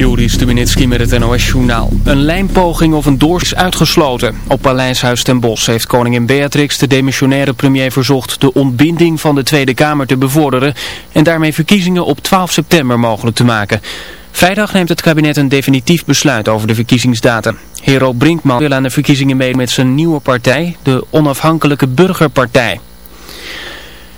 Joris Stubenitski met het NOS-journaal. Een lijnpoging of een door is uitgesloten. Op Paleishuis ten Bosch heeft koningin Beatrix de demissionaire premier verzocht de ontbinding van de Tweede Kamer te bevorderen en daarmee verkiezingen op 12 september mogelijk te maken. Vrijdag neemt het kabinet een definitief besluit over de verkiezingsdatum. Hero Brinkman wil aan de verkiezingen mee met zijn nieuwe partij, de Onafhankelijke Burgerpartij.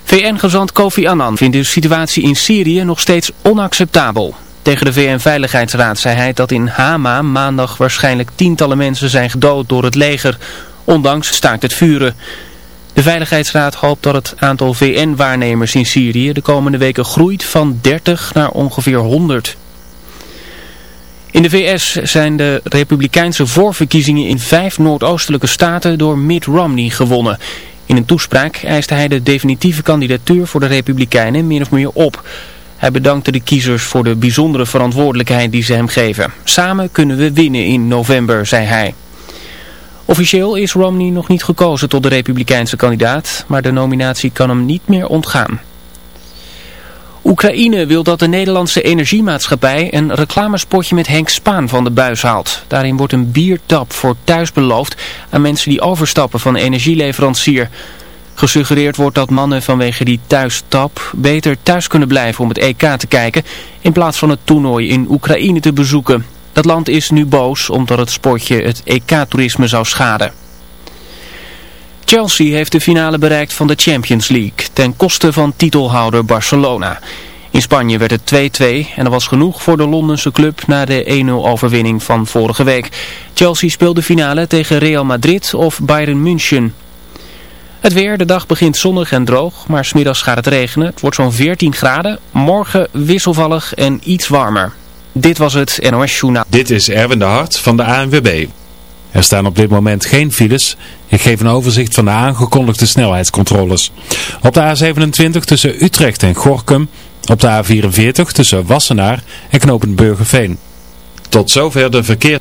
VN-gezant Kofi Annan vindt de situatie in Syrië nog steeds onacceptabel. Tegen de VN-veiligheidsraad zei hij dat in Hama maandag waarschijnlijk tientallen mensen zijn gedood door het leger, ondanks staakt het vuren. De Veiligheidsraad hoopt dat het aantal VN-waarnemers in Syrië de komende weken groeit van 30 naar ongeveer 100. In de VS zijn de republikeinse voorverkiezingen in vijf noordoostelijke staten door Mitt Romney gewonnen. In een toespraak eiste hij de definitieve kandidatuur voor de republikeinen min of meer op. Hij bedankte de kiezers voor de bijzondere verantwoordelijkheid die ze hem geven. Samen kunnen we winnen in november, zei hij. Officieel is Romney nog niet gekozen tot de republikeinse kandidaat, maar de nominatie kan hem niet meer ontgaan. Oekraïne wil dat de Nederlandse energiemaatschappij een reclamespotje met Henk Spaan van de buis haalt. Daarin wordt een biertap voor thuis beloofd aan mensen die overstappen van energieleverancier. Gesuggereerd wordt dat mannen vanwege die thuistap beter thuis kunnen blijven om het EK te kijken in plaats van het toernooi in Oekraïne te bezoeken. Dat land is nu boos omdat het sportje het EK-toerisme zou schaden. Chelsea heeft de finale bereikt van de Champions League ten koste van titelhouder Barcelona. In Spanje werd het 2-2 en dat was genoeg voor de Londense club na de 1-0 overwinning van vorige week. Chelsea speelde finale tegen Real Madrid of Bayern München. Het weer, de dag begint zonnig en droog, maar smiddags gaat het regenen. Het wordt zo'n 14 graden, morgen wisselvallig en iets warmer. Dit was het NOS Journaal. Dit is Erwin de Hart van de ANWB. Er staan op dit moment geen files. Ik geef een overzicht van de aangekondigde snelheidscontroles. Op de A27 tussen Utrecht en Gorkum. Op de A44 tussen Wassenaar en Knopend Burgerveen. Tot zover de verkeer.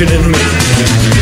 In me.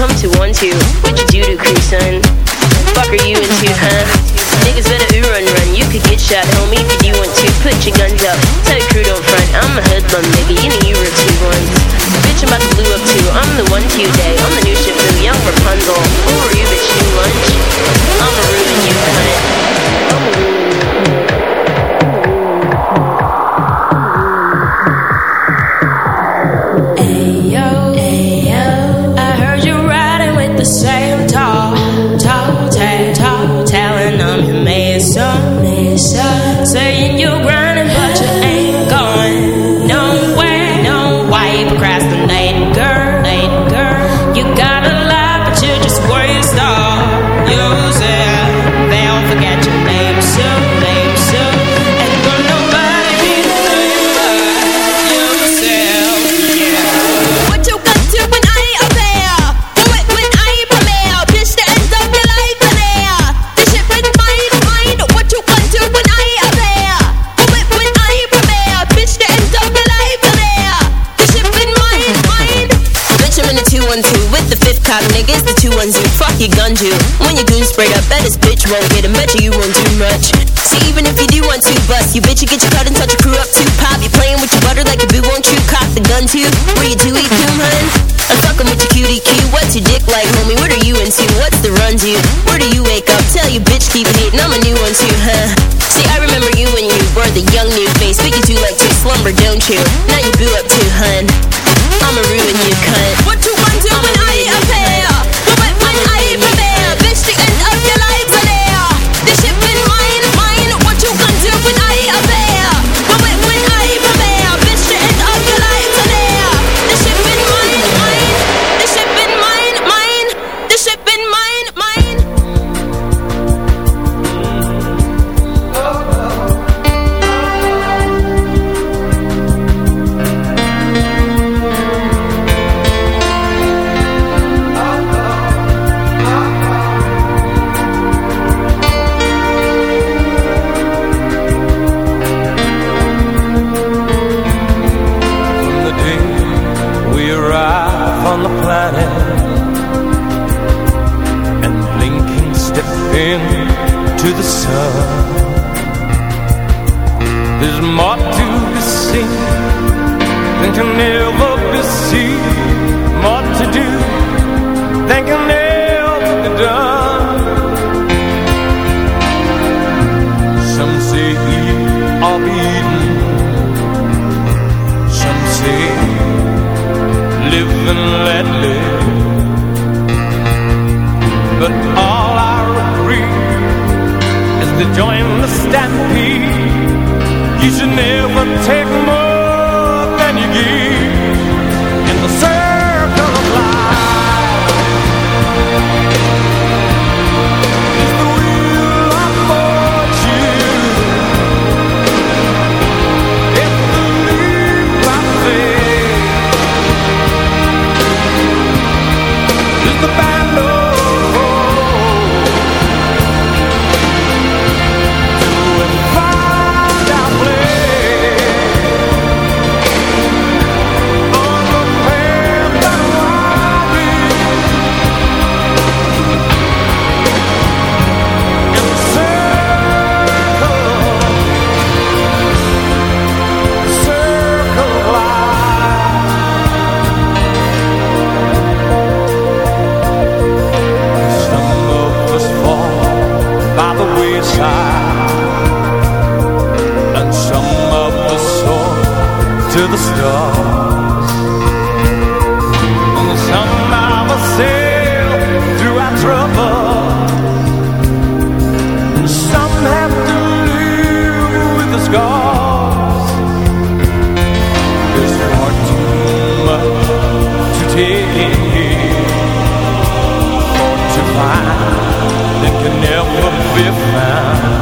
Come to one two, slumber, scars. There's far too much to take in or to find that can never be found.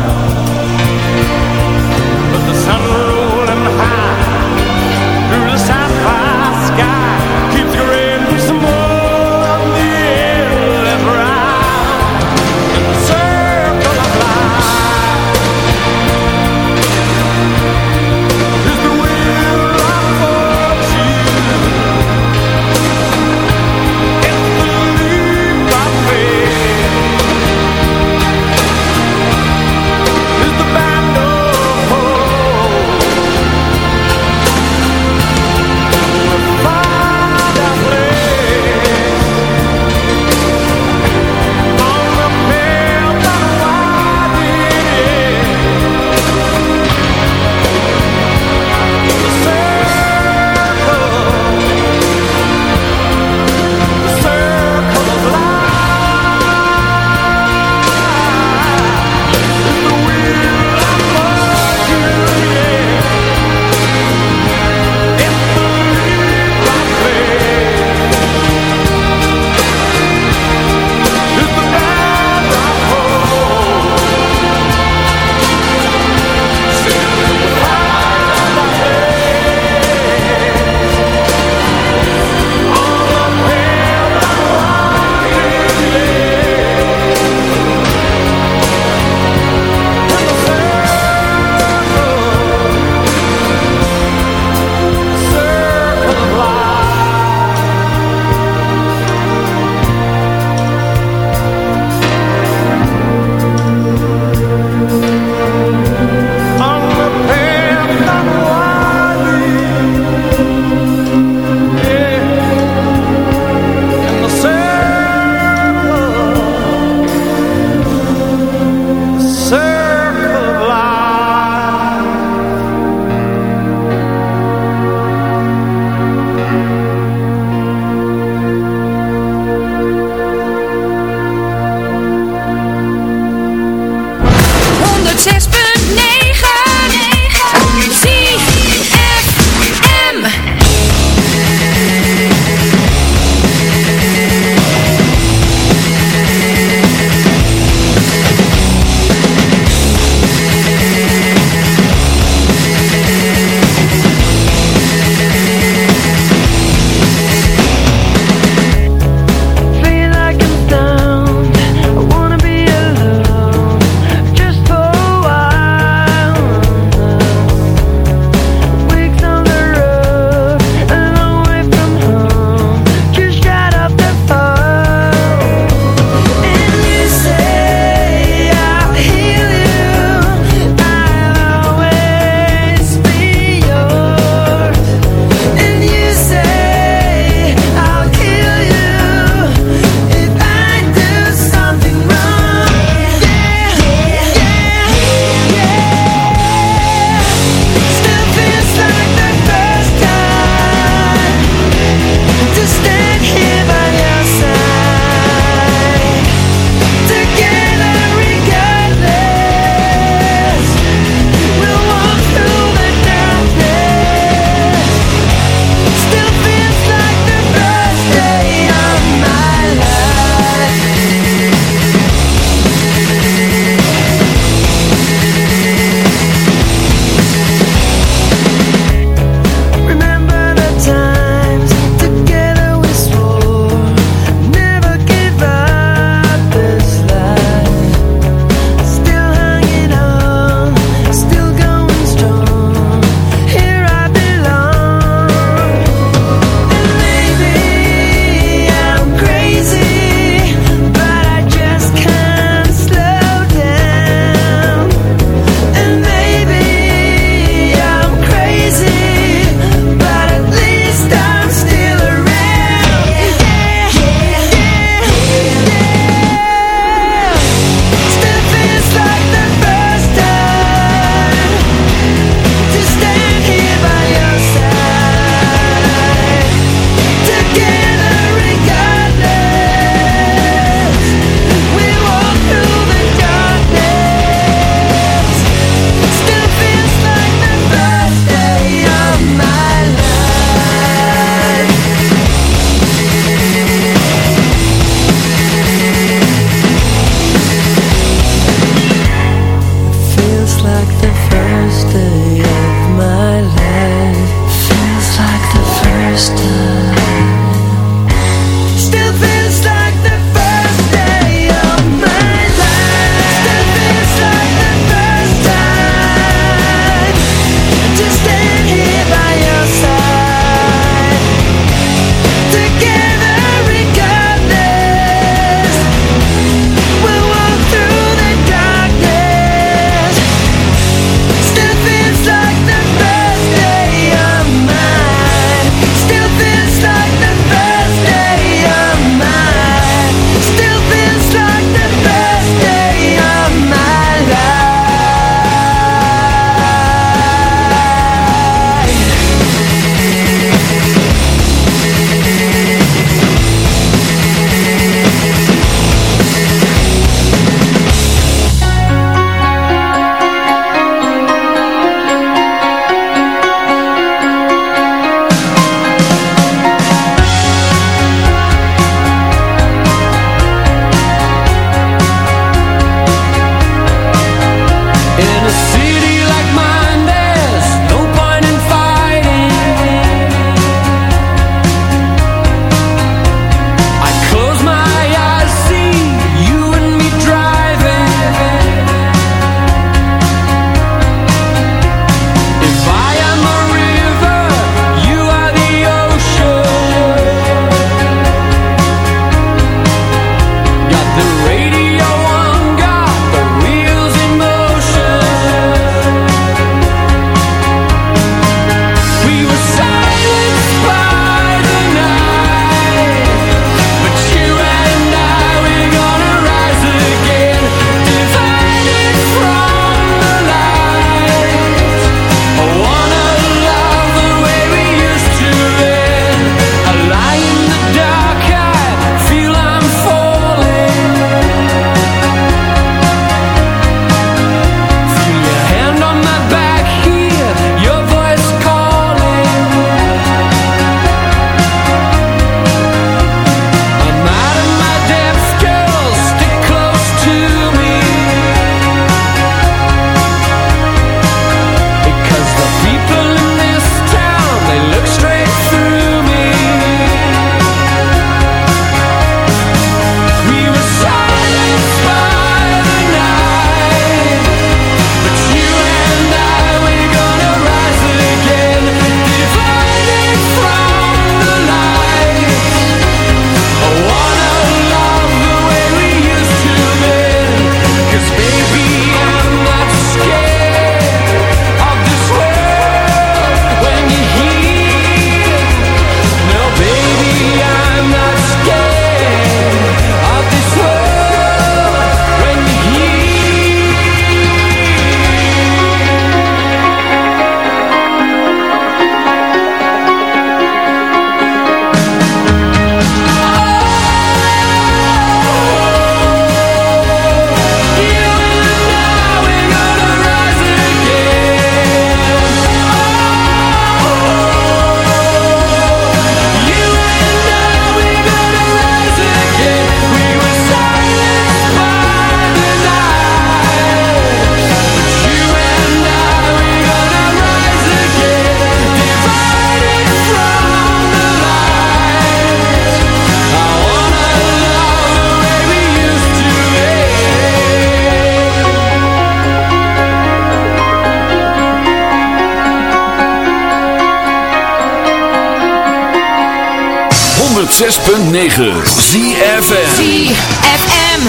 6.9 ZFM ZFM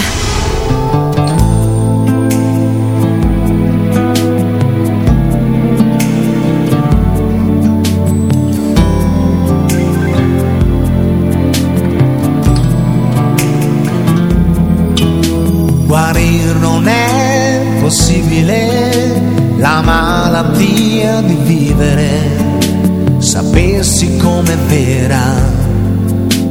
Guarir non è possibile La malattia di vivere Sapessi come vera.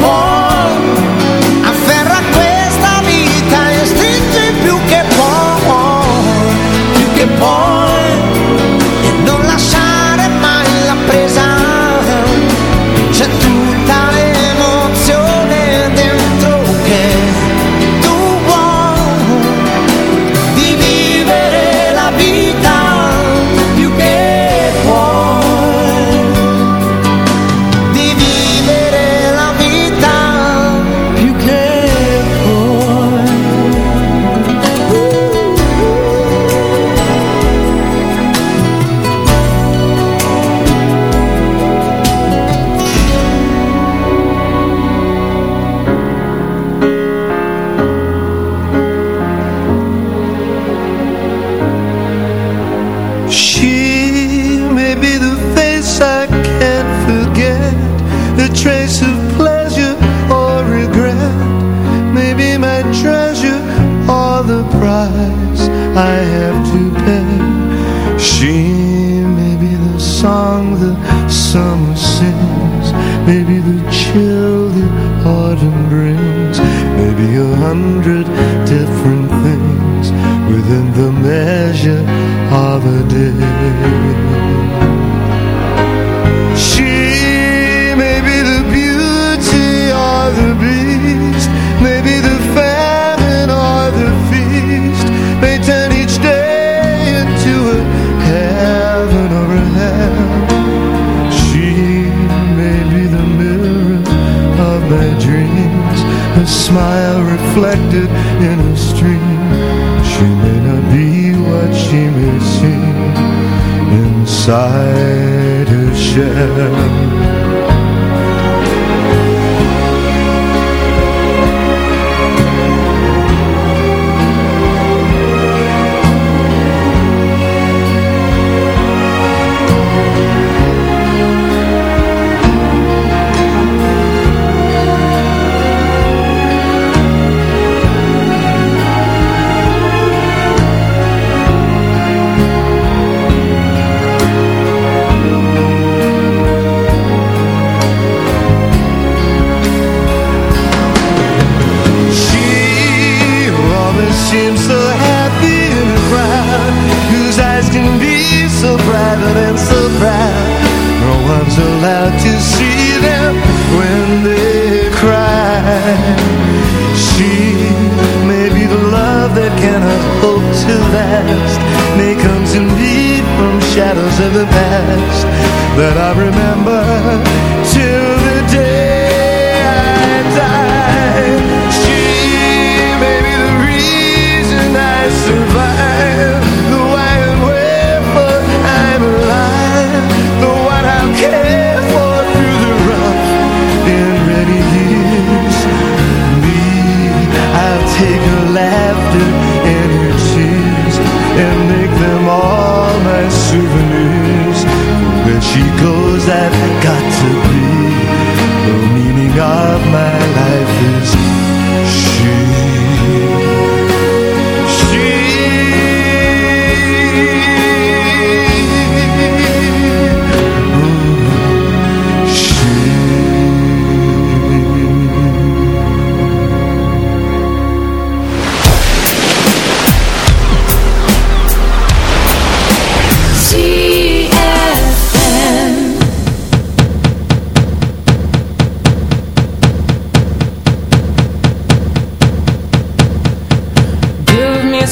pour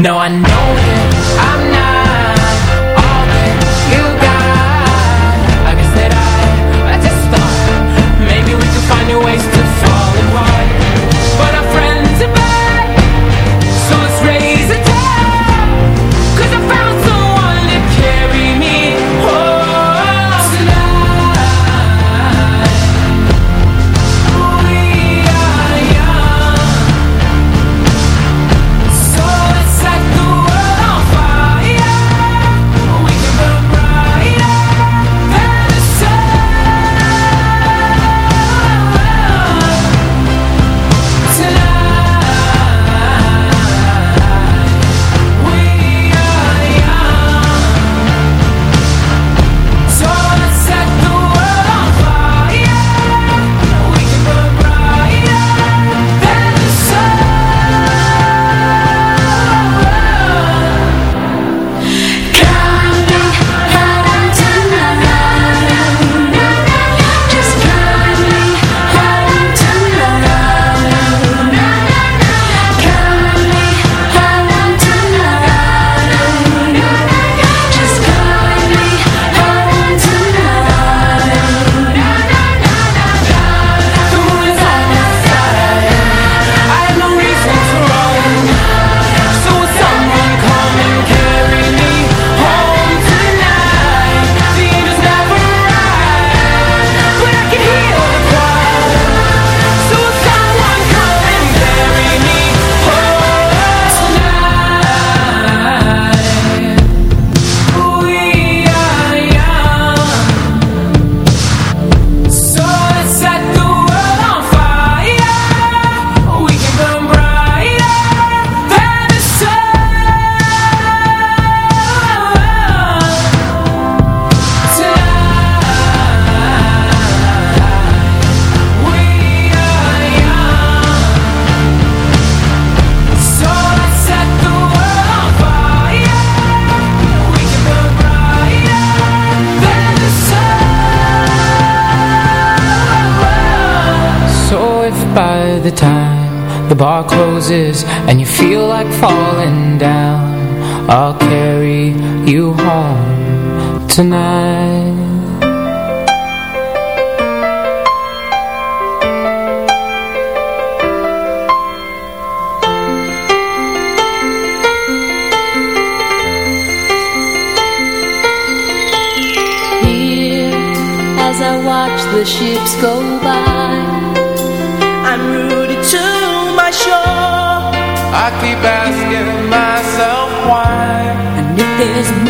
No, I know the time The bar closes and you feel like falling down. I'll carry you home tonight. Here, as I watch the ships go by I'm sure I keep asking myself why And if there's more.